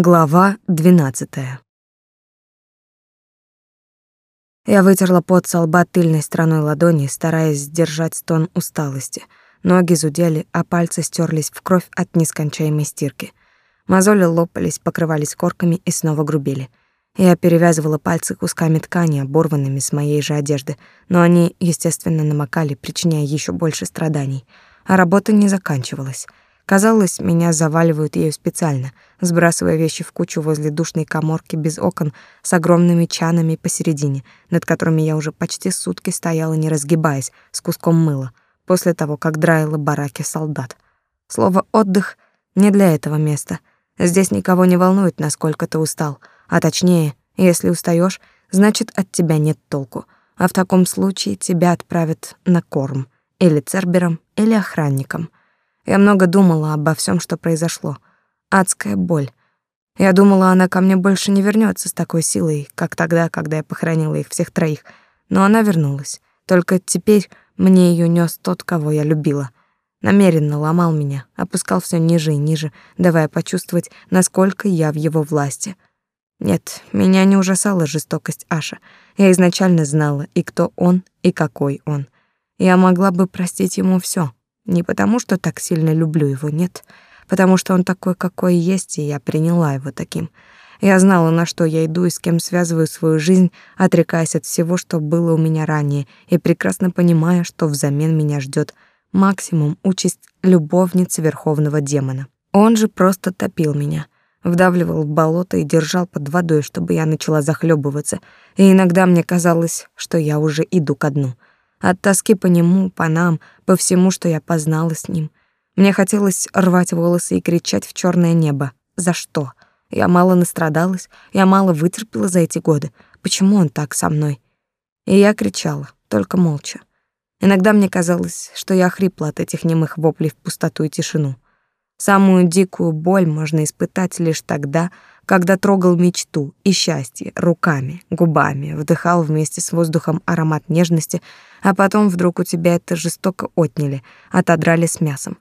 Глава двенадцатая. Я вытерла пот со лба тыльной стороной ладони, стараясь сдержать стон усталости. Ноги зудели, а пальцы стерлись в кровь от нескончаемой стирки. Мозоли лопались, покрывались корками и снова грубели. Я перевязывала пальцы кусками ткани, оборванными с моей же одежды, но они, естественно, намокали, причиняя еще больше страданий. А работа не заканчивалась — Казалось, меня заваливают ею специально, сбрасывая вещи в кучу возле душной каморки без окон с огромными чанами посередине, над которыми я уже почти сутки стояла, не разгибаясь, с куском мыла, после того, как драила бараки солдат. Слово «отдых» не для этого места. Здесь никого не волнует, насколько ты устал. А точнее, если устаешь, значит, от тебя нет толку. А в таком случае тебя отправят на корм. Или цербером, или охранником — я много думала обо всем, что произошло. Адская боль. Я думала, она ко мне больше не вернется с такой силой, как тогда, когда я похоронила их всех троих. Но она вернулась. Только теперь мне ее нес тот, кого я любила. Намеренно ломал меня, опускал все ниже и ниже, давая почувствовать, насколько я в его власти. Нет, меня не ужасала жестокость Аша. Я изначально знала, и кто он, и какой он. Я могла бы простить ему все. Не потому, что так сильно люблю его, нет, потому что он такой, какой есть, и я приняла его таким. Я знала, на что я иду и с кем связываю свою жизнь, отрекаясь от всего, что было у меня ранее, и прекрасно понимая, что взамен меня ждет максимум участь любовницы верховного демона. Он же просто топил меня, вдавливал в болото и держал под водой, чтобы я начала захлебываться, и иногда мне казалось, что я уже иду ко дну — от тоски по нему, по нам, по всему, что я познала с ним. Мне хотелось рвать волосы и кричать в черное небо. За что? Я мало настрадалась, я мало вытерпела за эти годы. Почему он так со мной? И я кричала, только молча. Иногда мне казалось, что я хрипла от этих немых воплей в пустоту и тишину. Самую дикую боль можно испытать лишь тогда, когда трогал мечту и счастье руками, губами, вдыхал вместе с воздухом аромат нежности, а потом вдруг у тебя это жестоко отняли, отодрали с мясом.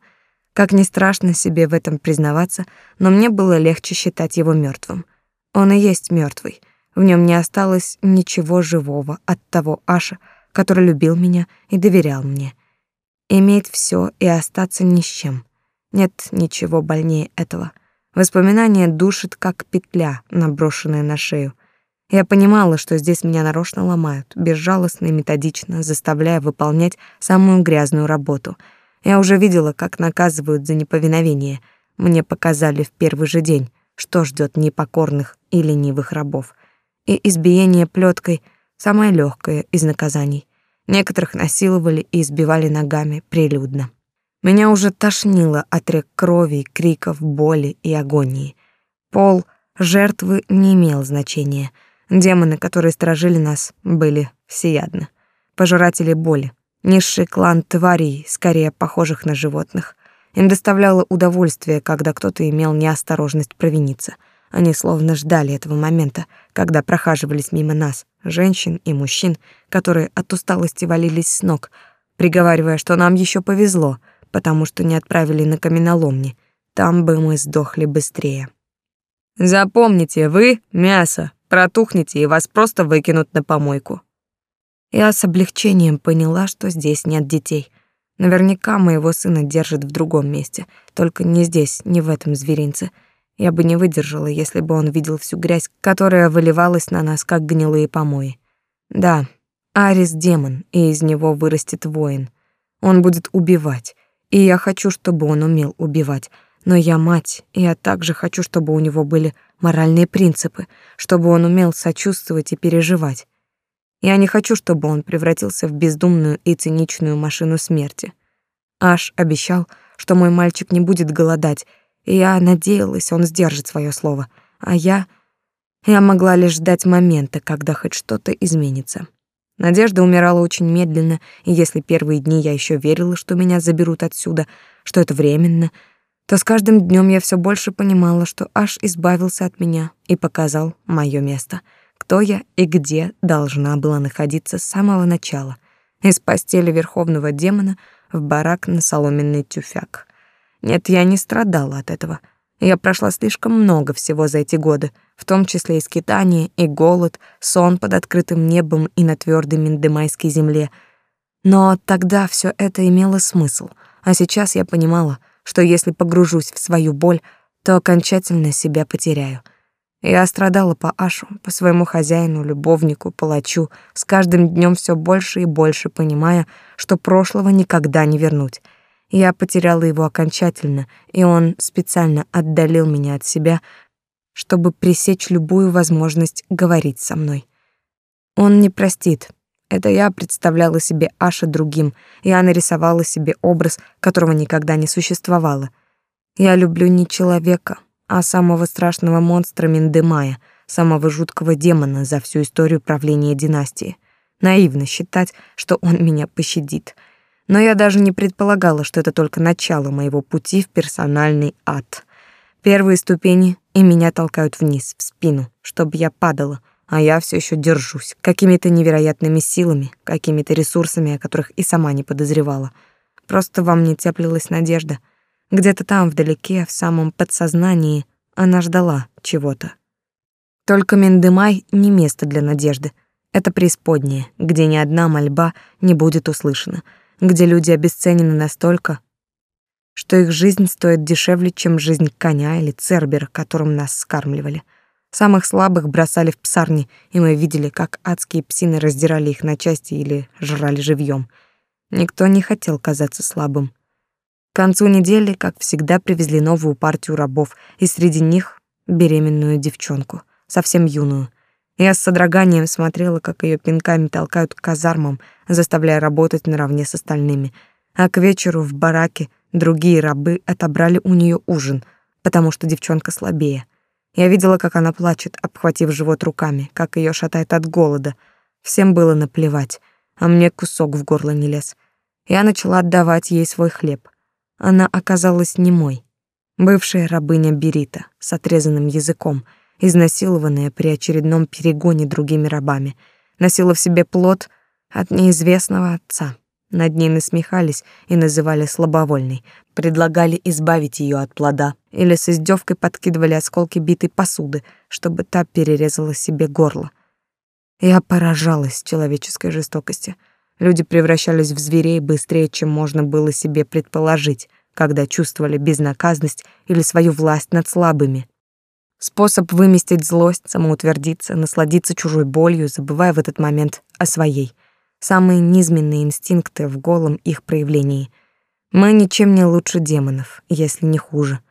Как ни страшно себе в этом признаваться, но мне было легче считать его мертвым. Он и есть мертвый. В нем не осталось ничего живого от того Аша, который любил меня и доверял мне. Иметь все и остаться ни с чем. Нет ничего больнее этого. Воспоминание душит, как петля, наброшенная на шею. Я понимала, что здесь меня нарочно ломают, безжалостно и методично, заставляя выполнять самую грязную работу. Я уже видела, как наказывают за неповиновение. Мне показали в первый же день, что ждет непокорных и ленивых рабов. И избиение плеткой — самое легкое из наказаний. Некоторых насиловали и избивали ногами прилюдно. Меня уже тошнило от рек крови, криков, боли и агонии. Пол жертвы не имел значения. Демоны, которые стражили нас, были всеядны. Пожиратели боли. Низший клан тварей, скорее похожих на животных. Им доставляло удовольствие, когда кто-то имел неосторожность провиниться. Они словно ждали этого момента, когда прохаживались мимо нас, женщин и мужчин, которые от усталости валились с ног, приговаривая, что нам еще повезло — потому что не отправили на каменоломни. Там бы мы сдохли быстрее. Запомните, вы — мясо, протухнете, и вас просто выкинут на помойку. Я с облегчением поняла, что здесь нет детей. Наверняка моего сына держат в другом месте, только не здесь, не в этом зверинце. Я бы не выдержала, если бы он видел всю грязь, которая выливалась на нас, как гнилые помои. Да, Арис — демон, и из него вырастет воин. Он будет убивать, и я хочу, чтобы он умел убивать. Но я мать, и я также хочу, чтобы у него были моральные принципы, чтобы он умел сочувствовать и переживать. Я не хочу, чтобы он превратился в бездумную и циничную машину смерти. Аш обещал, что мой мальчик не будет голодать, и я надеялась, он сдержит свое слово. А я... Я могла лишь ждать момента, когда хоть что-то изменится. Надежда умирала очень медленно, и если первые дни я еще верила, что меня заберут отсюда, что это временно, то с каждым днем я все больше понимала, что аж избавился от меня и показал мое место, кто я и где должна была находиться с самого начала, из постели верховного демона в барак на соломенный тюфяк. Нет, я не страдала от этого. Я прошла слишком много всего за эти годы, в том числе и скитания, и голод, сон под открытым небом и на твердой миндемайской земле. Но тогда все это имело смысл, а сейчас я понимала, что если погружусь в свою боль, то окончательно себя потеряю. Я страдала по Ашу, по своему хозяину, любовнику, палачу, с каждым днем все больше и больше понимая, что прошлого никогда не вернуть — я потеряла его окончательно, и он специально отдалил меня от себя, чтобы пресечь любую возможность говорить со мной. Он не простит. Это я представляла себе Аша другим, я нарисовала себе образ, которого никогда не существовало. Я люблю не человека, а самого страшного монстра Миндемая, самого жуткого демона за всю историю правления династии. Наивно считать, что он меня пощадит — но я даже не предполагала, что это только начало моего пути в персональный ад. Первые ступени, и меня толкают вниз, в спину, чтобы я падала, а я все еще держусь, какими-то невероятными силами, какими-то ресурсами, о которых и сама не подозревала. Просто во мне теплилась надежда. Где-то там, вдалеке, в самом подсознании, она ждала чего-то. Только Мендемай не место для надежды. Это преисподнее, где ни одна мольба не будет услышана — где люди обесценены настолько, что их жизнь стоит дешевле, чем жизнь коня или цербера, которым нас скармливали. Самых слабых бросали в псарни, и мы видели, как адские псины раздирали их на части или жрали живьем. Никто не хотел казаться слабым. К концу недели, как всегда, привезли новую партию рабов, и среди них беременную девчонку, совсем юную. Я с содроганием смотрела, как ее пинками толкают к казармам, заставляя работать наравне с остальными. А к вечеру в бараке другие рабы отобрали у нее ужин, потому что девчонка слабее. Я видела, как она плачет, обхватив живот руками, как ее шатает от голода. Всем было наплевать, а мне кусок в горло не лез. Я начала отдавать ей свой хлеб. Она оказалась немой. Бывшая рабыня Берита с отрезанным языком — изнасилованная при очередном перегоне другими рабами, носила в себе плод от неизвестного отца. Над ней насмехались и называли слабовольной, предлагали избавить ее от плода или с издевкой подкидывали осколки битой посуды, чтобы та перерезала себе горло. Я поражалась человеческой жестокости. Люди превращались в зверей быстрее, чем можно было себе предположить, когда чувствовали безнаказанность или свою власть над слабыми. Способ выместить злость, самоутвердиться, насладиться чужой болью, забывая в этот момент о своей. Самые низменные инстинкты в голом их проявлении. Мы ничем не лучше демонов, если не хуже.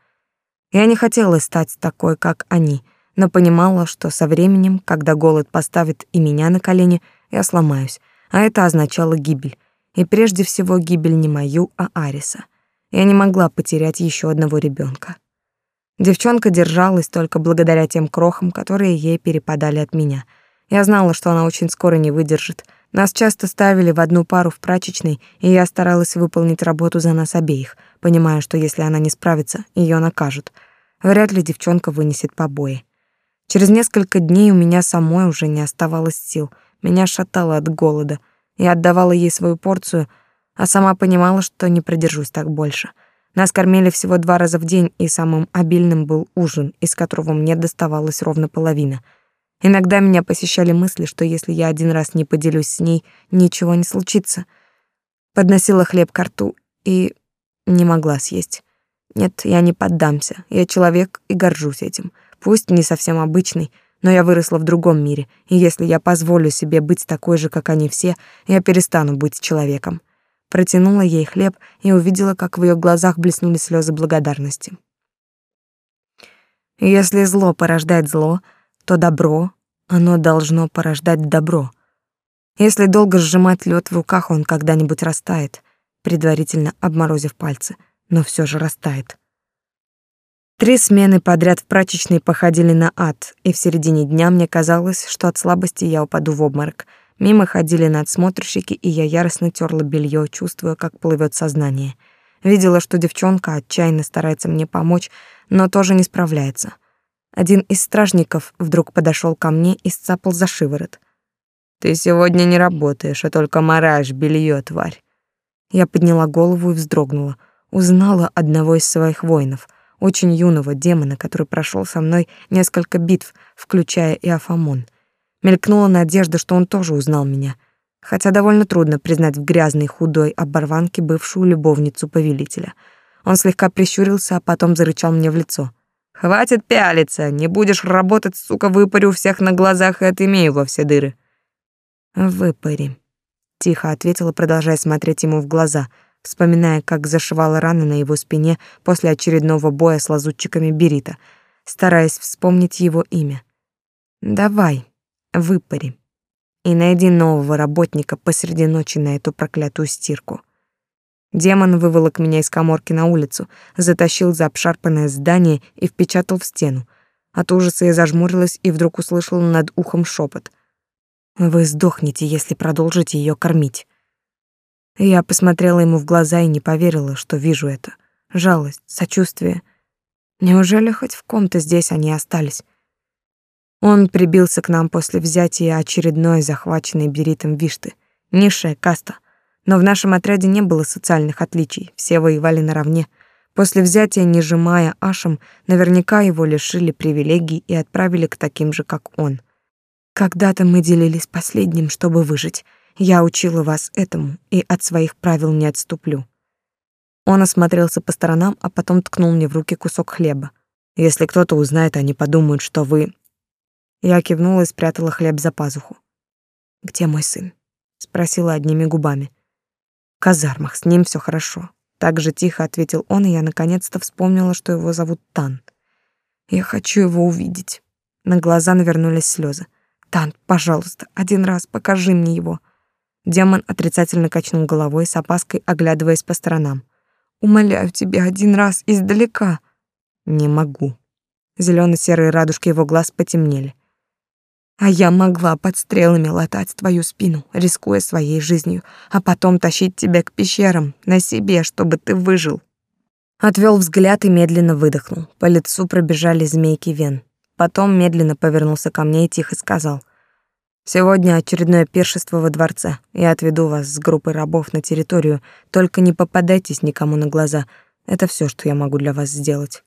Я не хотела стать такой, как они, но понимала, что со временем, когда голод поставит и меня на колени, я сломаюсь, а это означало гибель. И прежде всего гибель не мою, а Ариса. Я не могла потерять еще одного ребенка. Девчонка держалась только благодаря тем крохам, которые ей перепадали от меня. Я знала, что она очень скоро не выдержит. Нас часто ставили в одну пару в прачечной, и я старалась выполнить работу за нас обеих, понимая, что если она не справится, ее накажут. Вряд ли девчонка вынесет побои. Через несколько дней у меня самой уже не оставалось сил. Меня шатало от голода. Я отдавала ей свою порцию, а сама понимала, что не продержусь так больше — нас кормили всего два раза в день, и самым обильным был ужин, из которого мне доставалось ровно половина. Иногда меня посещали мысли, что если я один раз не поделюсь с ней, ничего не случится. Подносила хлеб к рту и не могла съесть. Нет, я не поддамся. Я человек и горжусь этим. Пусть не совсем обычный, но я выросла в другом мире, и если я позволю себе быть такой же, как они все, я перестану быть человеком протянула ей хлеб и увидела, как в ее глазах блеснули слезы благодарности. Если зло порождает зло, то добро, оно должно порождать добро. Если долго сжимать лед в руках, он когда-нибудь растает, предварительно обморозив пальцы, но все же растает. Три смены подряд в прачечной походили на ад, и в середине дня мне казалось, что от слабости я упаду в обморок — Мимо ходили надсмотрщики, и я яростно терла белье, чувствуя, как плывет сознание. Видела, что девчонка отчаянно старается мне помочь, но тоже не справляется. Один из стражников вдруг подошел ко мне и сцапал за шиворот. «Ты сегодня не работаешь, а только мораешь белье, тварь». Я подняла голову и вздрогнула. Узнала одного из своих воинов. очень юного демона, который прошел со мной несколько битв, включая и Афамон. Мелькнула надежда, что он тоже узнал меня, хотя довольно трудно признать в грязной худой оборванке бывшую любовницу повелителя. Он слегка прищурился, а потом зарычал мне в лицо. «Хватит пялиться! Не будешь работать, сука, выпарю всех на глазах и отымею во все дыры!» «Выпари», — тихо ответила, продолжая смотреть ему в глаза — вспоминая, как зашивала раны на его спине после очередного боя с лазутчиками Берита, стараясь вспомнить его имя. «Давай, выпари, и найди нового работника посреди ночи на эту проклятую стирку». Демон выволок меня из каморки на улицу, затащил за обшарпанное здание и впечатал в стену. От ужаса я зажмурилась и вдруг услышала над ухом шепот. «Вы сдохнете, если продолжите ее кормить». Я посмотрела ему в глаза и не поверила, что вижу это. Жалость, сочувствие. Неужели хоть в ком-то здесь они остались? Он прибился к нам после взятия очередной захваченной Беритом Вишты. Низшая каста. Но в нашем отряде не было социальных отличий, все воевали наравне. После взятия, не сжимая Ашем, наверняка его лишили привилегий и отправили к таким же, как он. Когда-то мы делились последним, чтобы выжить. Я учила вас этому и от своих правил не отступлю. Он осмотрелся по сторонам, а потом ткнул мне в руки кусок хлеба. Если кто-то узнает, они подумают, что вы Я кивнула и спрятала хлеб за пазуху. Где мой сын? спросила одними губами. В казармах, с ним все хорошо. Так же тихо ответил он, и я наконец-то вспомнила, что его зовут Тан. Я хочу его увидеть. На глаза навернулись слезы. Тан, пожалуйста, один раз покажи мне его. Демон отрицательно качнул головой, с опаской оглядываясь по сторонам. «Умоляю тебя один раз издалека». «Не могу». Зелено-серые радужки его глаз потемнели. «А я могла под стрелами латать твою спину, рискуя своей жизнью, а потом тащить тебя к пещерам, на себе, чтобы ты выжил». Отвел взгляд и медленно выдохнул. По лицу пробежали змейки вен. Потом медленно повернулся ко мне и тихо сказал — Сегодня очередное пиршество во дворце. Я отведу вас с группой рабов на территорию. Только не попадайтесь никому на глаза. Это все, что я могу для вас сделать.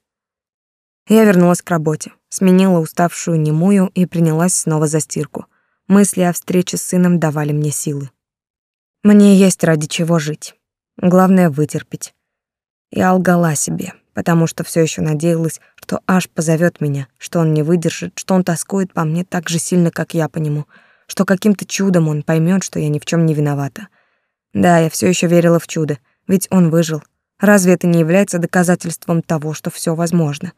Я вернулась к работе, сменила уставшую немую и принялась снова за стирку. Мысли о встрече с сыном давали мне силы. Мне есть ради чего жить. Главное вытерпеть. Я лгала себе, потому что все еще надеялась, что Аш позовет меня, что он не выдержит, что он тоскует по мне так же сильно, как я по нему — что каким-то чудом он поймет, что я ни в чем не виновата. Да, я все еще верила в чудо, ведь он выжил. Разве это не является доказательством того, что все возможно?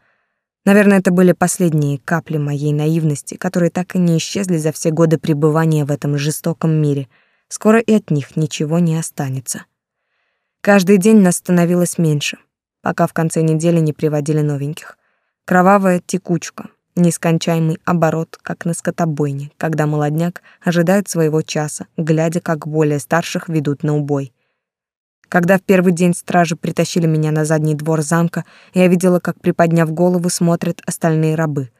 Наверное, это были последние капли моей наивности, которые так и не исчезли за все годы пребывания в этом жестоком мире. Скоро и от них ничего не останется. Каждый день нас становилось меньше, пока в конце недели не приводили новеньких. Кровавая текучка, Нескончаемый оборот, как на скотобойне, когда молодняк ожидает своего часа, глядя, как более старших ведут на убой. Когда в первый день стражи притащили меня на задний двор замка, я видела, как, приподняв голову, смотрят остальные рабы.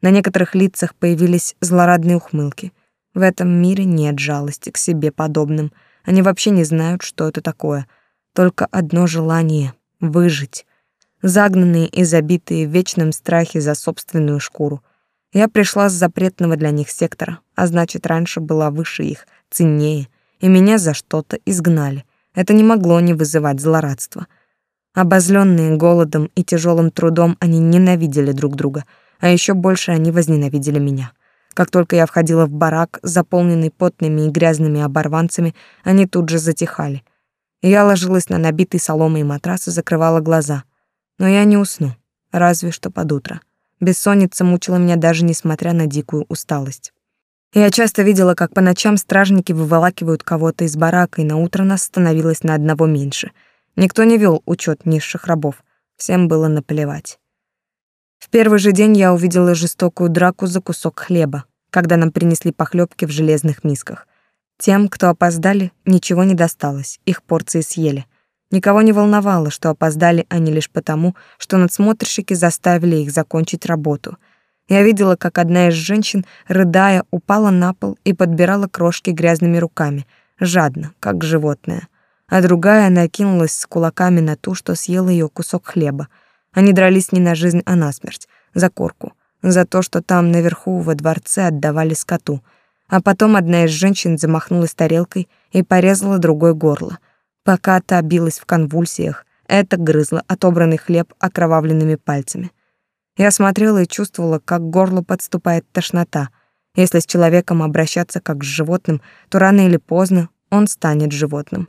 На некоторых лицах появились злорадные ухмылки. В этом мире нет жалости к себе подобным. Они вообще не знают, что это такое. Только одно желание — выжить загнанные и забитые в вечном страхе за собственную шкуру. Я пришла с запретного для них сектора, а значит, раньше была выше их, ценнее, и меня за что-то изгнали. Это не могло не вызывать злорадства. Обозленные голодом и тяжелым трудом, они ненавидели друг друга, а еще больше они возненавидели меня. Как только я входила в барак, заполненный потными и грязными оборванцами, они тут же затихали. Я ложилась на набитый соломой матрас и закрывала глаза — но я не усну, разве что под утро. Бессонница мучила меня даже несмотря на дикую усталость. Я часто видела, как по ночам стражники выволакивают кого-то из барака, и на утро нас становилось на одного меньше. Никто не вел учет низших рабов, всем было наплевать. В первый же день я увидела жестокую драку за кусок хлеба, когда нам принесли похлебки в железных мисках. Тем, кто опоздали, ничего не досталось, их порции съели. Никого не волновало, что опоздали они лишь потому, что надсмотрщики заставили их закончить работу. Я видела, как одна из женщин, рыдая, упала на пол и подбирала крошки грязными руками, жадно, как животное. А другая накинулась с кулаками на ту, что съела ее кусок хлеба. Они дрались не на жизнь, а на смерть, за корку, за то, что там наверху во дворце отдавали скоту. А потом одна из женщин замахнулась тарелкой и порезала другое горло. Пока та билась в конвульсиях, это грызла отобранный хлеб окровавленными пальцами. Я смотрела и чувствовала, как к горлу подступает тошнота. Если с человеком обращаться как с животным, то рано или поздно он станет животным.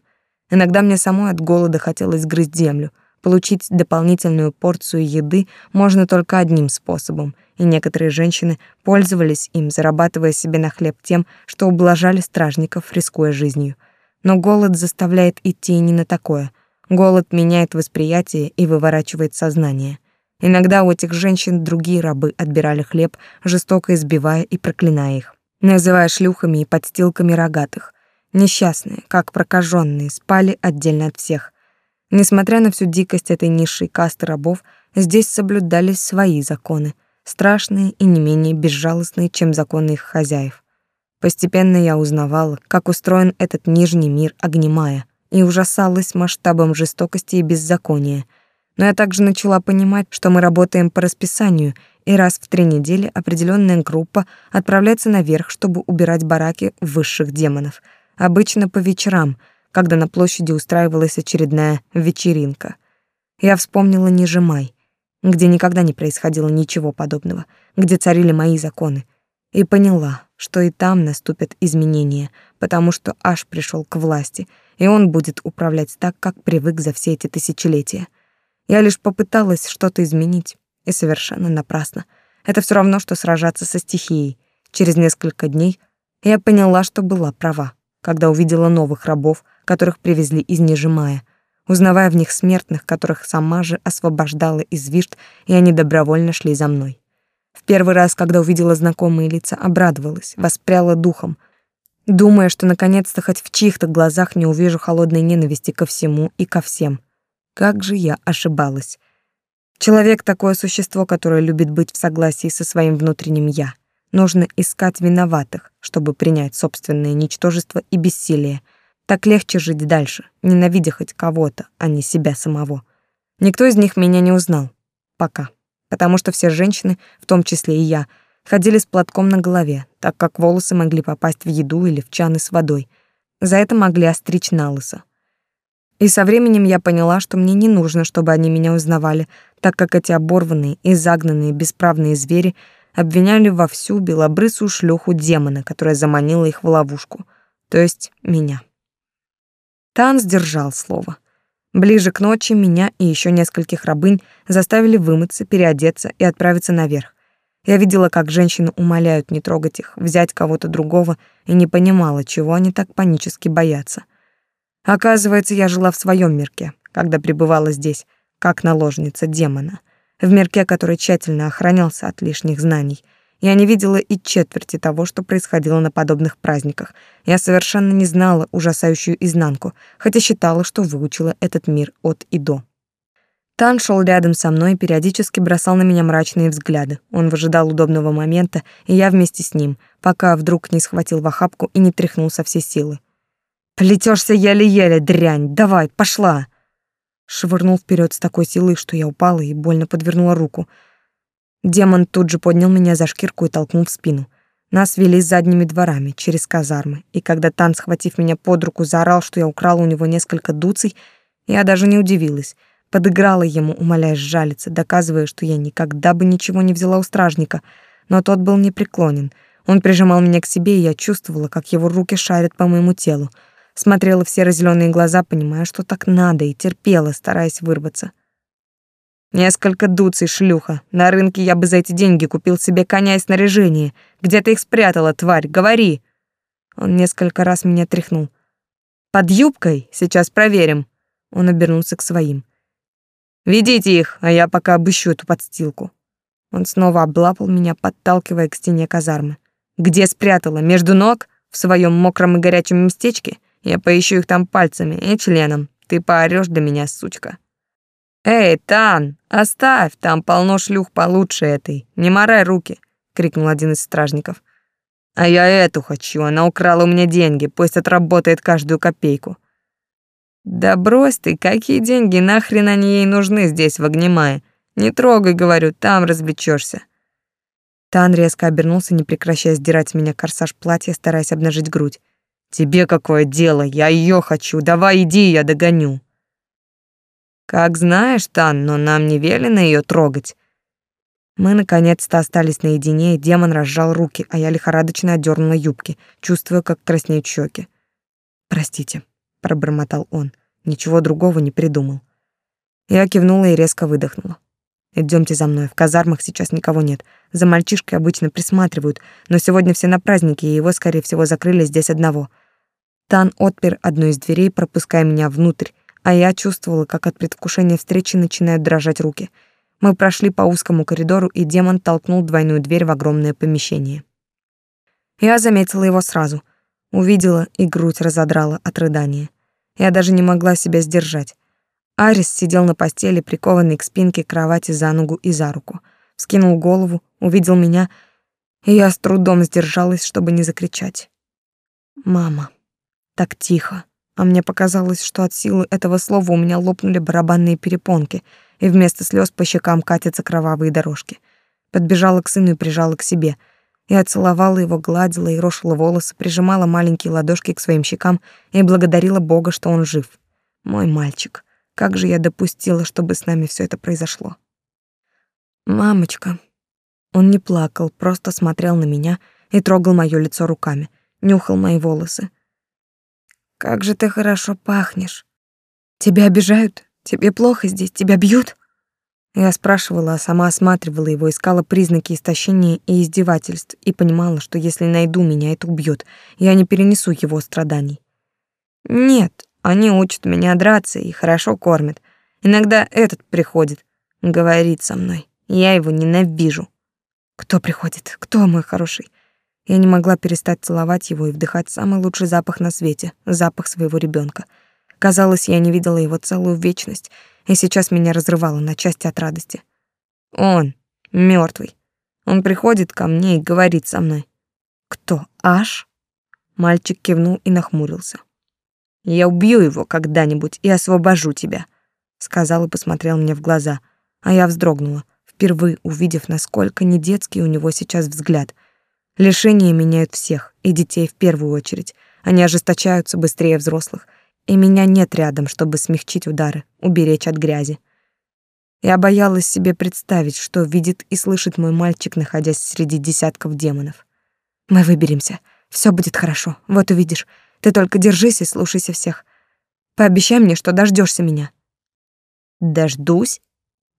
Иногда мне самой от голода хотелось грызть землю. Получить дополнительную порцию еды можно только одним способом, и некоторые женщины пользовались им, зарабатывая себе на хлеб тем, что ублажали стражников, рискуя жизнью. Но голод заставляет идти не на такое. Голод меняет восприятие и выворачивает сознание. Иногда у этих женщин другие рабы отбирали хлеб, жестоко избивая и проклиная их, называя шлюхами и подстилками рогатых. Несчастные, как прокаженные, спали отдельно от всех. Несмотря на всю дикость этой низшей касты рабов, здесь соблюдались свои законы, страшные и не менее безжалостные, чем законы их хозяев. Постепенно я узнавала, как устроен этот нижний мир Огнемая, и ужасалась масштабом жестокости и беззакония. Но я также начала понимать, что мы работаем по расписанию, и раз в три недели определенная группа отправляется наверх, чтобы убирать бараки высших демонов — обычно по вечерам, когда на площади устраивалась очередная вечеринка. Я вспомнила Нижимай, где никогда не происходило ничего подобного, где царили мои законы, и поняла, что и там наступят изменения, потому что Аш пришел к власти, и он будет управлять так, как привык за все эти тысячелетия. Я лишь попыталась что-то изменить, и совершенно напрасно. Это все равно, что сражаться со стихией. Через несколько дней я поняла, что была права когда увидела новых рабов, которых привезли из Нежимая, узнавая в них смертных, которых сама же освобождала из вишт, и они добровольно шли за мной. В первый раз, когда увидела знакомые лица, обрадовалась, воспряла духом, думая, что наконец-то хоть в чьих-то глазах не увижу холодной ненависти ко всему и ко всем. Как же я ошибалась. Человек — такое существо, которое любит быть в согласии со своим внутренним «я». Нужно искать виноватых, чтобы принять собственное ничтожество и бессилие. Так легче жить дальше, ненавидя хоть кого-то, а не себя самого. Никто из них меня не узнал. Пока. Потому что все женщины, в том числе и я, ходили с платком на голове, так как волосы могли попасть в еду или в чаны с водой. За это могли остричь на лысо. И со временем я поняла, что мне не нужно, чтобы они меня узнавали, так как эти оборванные и загнанные бесправные звери — обвиняли во всю белобрысую шлюху демона, которая заманила их в ловушку, то есть меня. Тан сдержал слово. Ближе к ночи меня и еще нескольких рабынь заставили вымыться, переодеться и отправиться наверх. Я видела, как женщины умоляют не трогать их, взять кого-то другого, и не понимала, чего они так панически боятся. Оказывается, я жила в своем мирке, когда пребывала здесь, как наложница демона — в мирке, который тщательно охранялся от лишних знаний. Я не видела и четверти того, что происходило на подобных праздниках. Я совершенно не знала ужасающую изнанку, хотя считала, что выучила этот мир от и до. Тан шел рядом со мной и периодически бросал на меня мрачные взгляды. Он выжидал удобного момента, и я вместе с ним, пока вдруг не схватил в охапку и не тряхнул со всей силы. «Плетёшься еле-еле, дрянь! Давай, пошла!» швырнул вперед с такой силой, что я упала и больно подвернула руку. Демон тут же поднял меня за шкирку и толкнул в спину. Нас вели задними дворами, через казармы, и когда Тан, схватив меня под руку, заорал, что я украла у него несколько дуций, я даже не удивилась. Подыграла ему, умоляя сжалиться, доказывая, что я никогда бы ничего не взяла у стражника, но тот был непреклонен. Он прижимал меня к себе, и я чувствовала, как его руки шарят по моему телу — смотрела в серо-зеленые глаза, понимая, что так надо, и терпела, стараясь вырваться. Несколько дуций, шлюха. На рынке я бы за эти деньги купил себе коня и снаряжение. Где ты их спрятала, тварь? Говори. Он несколько раз меня тряхнул. Под юбкой? Сейчас проверим. Он обернулся к своим. Ведите их, а я пока обыщу эту подстилку. Он снова облапал меня, подталкивая к стене казармы. Где спрятала? Между ног? В своем мокром и горячем местечке? Я поищу их там пальцами и членом. Ты поорёшь до меня, сучка. Эй, Тан, оставь, там полно шлюх получше этой. Не морай руки, крикнул один из стражников. А я эту хочу, она украла у меня деньги, пусть отработает каждую копейку. Да брось ты, какие деньги, нахрен они ей нужны здесь в Огнемае? Не трогай, говорю, там развлечешься. Тан резко обернулся, не прекращая сдирать с меня корсаж платья, стараясь обнажить грудь. Тебе какое дело? Я ее хочу. Давай иди, я догоню. Как знаешь, Тан, но нам не велено ее трогать. Мы наконец-то остались наедине, и демон разжал руки, а я лихорадочно отдернула юбки, чувствуя, как краснеют щеки. «Простите», — пробормотал он, ничего другого не придумал. Я кивнула и резко выдохнула. Идемте за мной, в казармах сейчас никого нет. За мальчишкой обычно присматривают, но сегодня все на празднике, и его, скорее всего, закрыли здесь одного. Тан отпер одну из дверей, пропуская меня внутрь, а я чувствовала, как от предвкушения встречи начинают дрожать руки. Мы прошли по узкому коридору, и демон толкнул двойную дверь в огромное помещение. Я заметила его сразу. Увидела, и грудь разодрала от рыдания. Я даже не могла себя сдержать. Арис сидел на постели, прикованный к спинке кровати за ногу и за руку. Скинул голову, увидел меня, и я с трудом сдержалась, чтобы не закричать. «Мама». Так тихо а мне показалось, что от силы этого слова у меня лопнули барабанные перепонки, и вместо слез по щекам катятся кровавые дорожки. Подбежала к сыну и прижала к себе. Я целовала его, гладила и рошила волосы, прижимала маленькие ладошки к своим щекам и благодарила Бога, что он жив. Мой мальчик, как же я допустила, чтобы с нами все это произошло. Мамочка. Он не плакал, просто смотрел на меня и трогал моё лицо руками, нюхал мои волосы. Как же ты хорошо пахнешь. Тебя обижают? Тебе плохо здесь? Тебя бьют? Я спрашивала, а сама осматривала его, искала признаки истощения и издевательств и понимала, что если найду меня, это убьет. Я не перенесу его страданий. Нет, они учат меня драться и хорошо кормят. Иногда этот приходит, говорит со мной. Я его ненавижу. Кто приходит? Кто мой хороший? Я не могла перестать целовать его и вдыхать самый лучший запах на свете, запах своего ребенка. Казалось, я не видела его целую вечность, и сейчас меня разрывало на части от радости. Он мертвый. Он приходит ко мне и говорит со мной. Кто? Аш? Мальчик кивнул и нахмурился. Я убью его когда-нибудь и освобожу тебя, сказал и посмотрел мне в глаза, а я вздрогнула, впервые увидев, насколько недетский у него сейчас взгляд — Лишения меняют всех, и детей в первую очередь. Они ожесточаются быстрее взрослых, и меня нет рядом, чтобы смягчить удары, уберечь от грязи. Я боялась себе представить, что видит и слышит мой мальчик, находясь среди десятков демонов. Мы выберемся. все будет хорошо. Вот увидишь. Ты только держись и слушайся всех. Пообещай мне, что дождешься меня. Дождусь?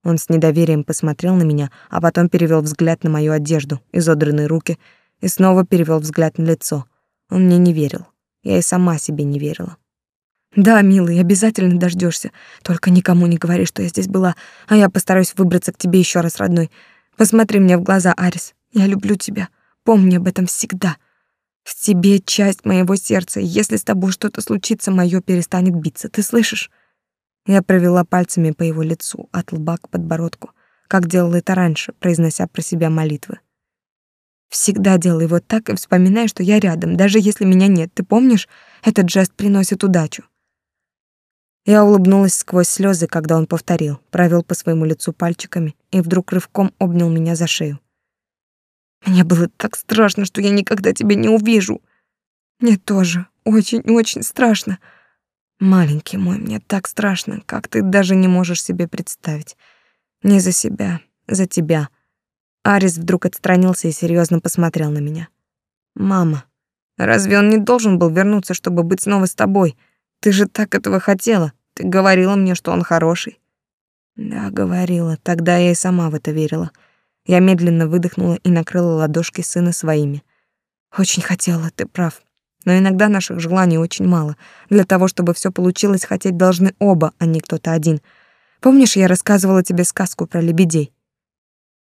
Он с недоверием посмотрел на меня, а потом перевел взгляд на мою одежду, изодранные руки — и снова перевел взгляд на лицо. Он мне не верил. Я и сама себе не верила. Да, милый, обязательно дождешься. Только никому не говори, что я здесь была, а я постараюсь выбраться к тебе еще раз, родной. Посмотри мне в глаза, Арис. Я люблю тебя. Помни об этом всегда. В тебе часть моего сердца, и если с тобой что-то случится, мое перестанет биться. Ты слышишь? Я провела пальцами по его лицу, от лба к подбородку, как делала это раньше, произнося про себя молитвы. Всегда делай вот так и вспоминай, что я рядом, даже если меня нет. Ты помнишь? Этот жест приносит удачу. Я улыбнулась сквозь слезы, когда он повторил, провел по своему лицу пальчиками и вдруг рывком обнял меня за шею. Мне было так страшно, что я никогда тебя не увижу. Мне тоже очень-очень страшно. Маленький мой, мне так страшно, как ты даже не можешь себе представить. Не за себя, за тебя. Арис вдруг отстранился и серьезно посмотрел на меня. «Мама, разве он не должен был вернуться, чтобы быть снова с тобой? Ты же так этого хотела. Ты говорила мне, что он хороший». «Да, говорила. Тогда я и сама в это верила». Я медленно выдохнула и накрыла ладошки сына своими. «Очень хотела, ты прав. Но иногда наших желаний очень мало. Для того, чтобы все получилось, хотеть должны оба, а не кто-то один. Помнишь, я рассказывала тебе сказку про лебедей?»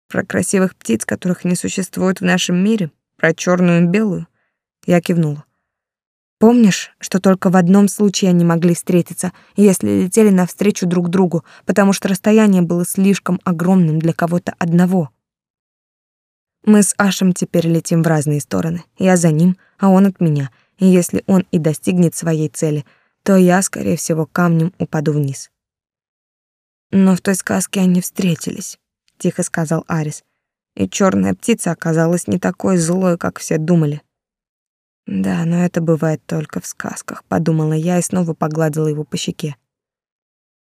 Про красивых птиц, которых не существует в нашем мире? Про черную и белую? Я кивнула. Помнишь, что только в одном случае они могли встретиться, если летели навстречу друг другу, потому что расстояние было слишком огромным для кого-то одного? Мы с Ашем теперь летим в разные стороны. Я за ним, а он от меня. И если он и достигнет своей цели, то я, скорее всего, камнем упаду вниз. Но в той сказке они встретились. Тихо сказал Арис. И черная птица оказалась не такой злой, как все думали. Да, но это бывает только в сказках, подумала я и снова погладила его по щеке.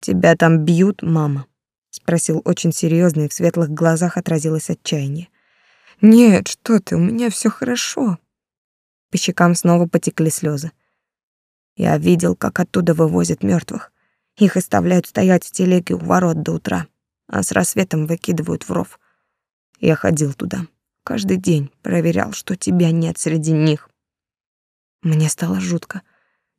Тебя там бьют, мама? спросил очень серьезно, и в светлых глазах отразилось отчаяние. Нет, что ты, у меня все хорошо. По щекам снова потекли слезы. Я видел, как оттуда вывозят мертвых. Их оставляют стоять в телеге у ворот до утра, а с рассветом выкидывают в ров. Я ходил туда. Каждый день проверял, что тебя нет среди них. Мне стало жутко.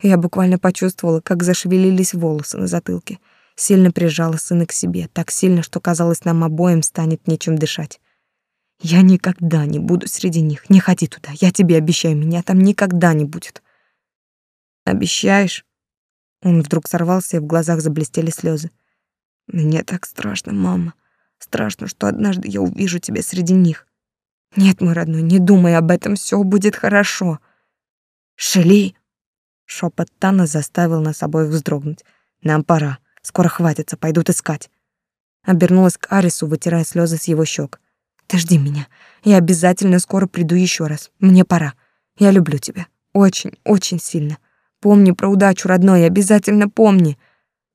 Я буквально почувствовала, как зашевелились волосы на затылке. Сильно прижала сына к себе, так сильно, что казалось, нам обоим станет нечем дышать. Я никогда не буду среди них. Не ходи туда. Я тебе обещаю, меня там никогда не будет. Обещаешь? Он вдруг сорвался, и в глазах заблестели слезы. Мне так страшно, мама. Страшно, что однажды я увижу тебя среди них. Нет, мой родной, не думай об этом, все будет хорошо. Шели. Шепот Тана заставил нас обоих вздрогнуть. Нам пора. Скоро хватится, пойдут искать. Обернулась к Арису, вытирая слезы с его щек. Ты жди меня. Я обязательно скоро приду еще раз. Мне пора. Я люблю тебя. Очень, очень сильно. Помни про удачу, родной, обязательно помни.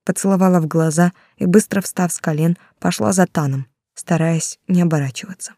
Поцеловала в глаза и, быстро встав с колен, пошла за Таном, стараясь не оборачиваться.